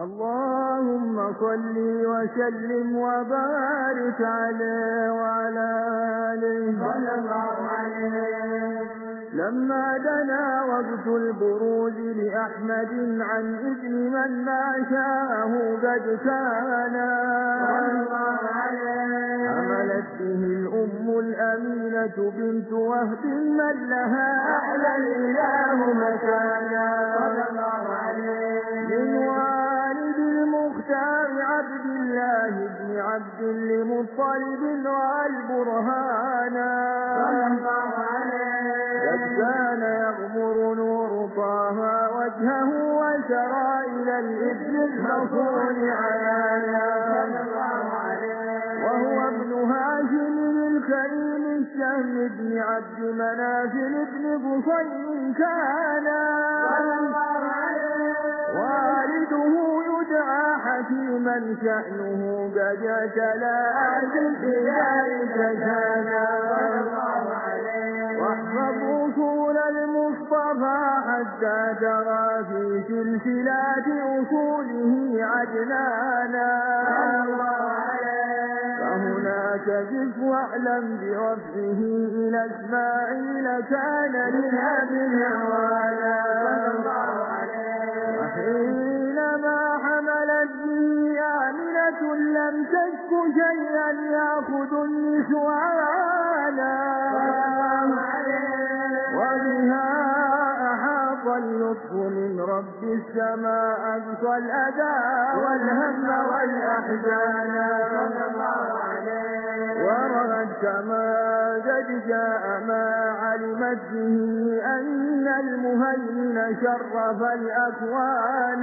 اللهم صل وسلم وبارك عليه وعلى آله. صلى الله عليه لما دنا وقت البروز لأحمد عن إذن من ما شاءه قد كان. حملت به الأم الأمينة بنت وهب من لها. أعلى الإله لمطلب والبرهانا قد كان يغمر نور طه وجهه وسرى إلى الإبن المصون عيانا وهو ابن هاشم الكريم الشهم بن عبد مناف بن قصي كان. حكيما شأنه قد تلا ذلك كان واحفظ اصول المصطفى حتى ترى في سلسلات أصوله عدنانا. فهناك قف واعلم برفعه إلى إسماعيل كان للأب عوانا شيئا يأخذ النسوانا وبها أحاط اللطف من رب السماء أقصى الأداء والهم والأحزان. ورأت كما قد جاء ما علمت به أن المهيمن شرف الأكوان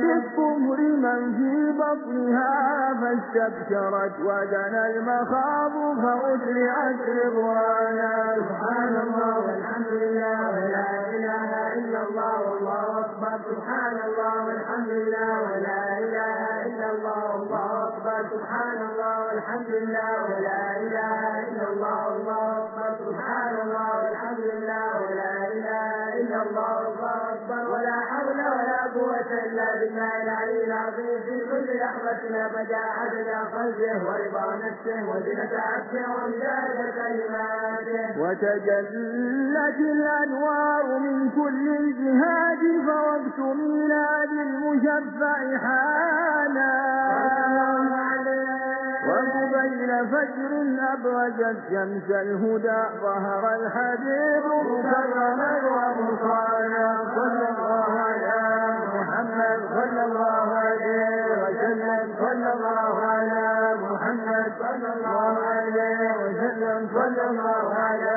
بالطهر من في بطنها فاستبشرت ودنا المخاض فأسرعت رضوانا. سبحان الله والحمد لله ولا إله إلا الله والله أكبر. سبحان الله والحمد لله ولا إله إلا الله والله أكبر. سبحان الله والحمد لله ولا إله إلا الله والله أكبر. سبحان الله والحمد لله ولا إله إلا الله. قوة إلا بالله العلي العظيم في كل لحظة أبدا عدد خلقه ورضا نفسه وزنة عرشه ومداد كلماته. وتجلت الأنوار من كل الجهاد فوقت ميلاد المشفع حانا وقبيل فجر أبرزت شمس الهدى ظهر الحبيب مكرما ومصانا. صلى الله على صلى الله عليه وسلم صلى الله على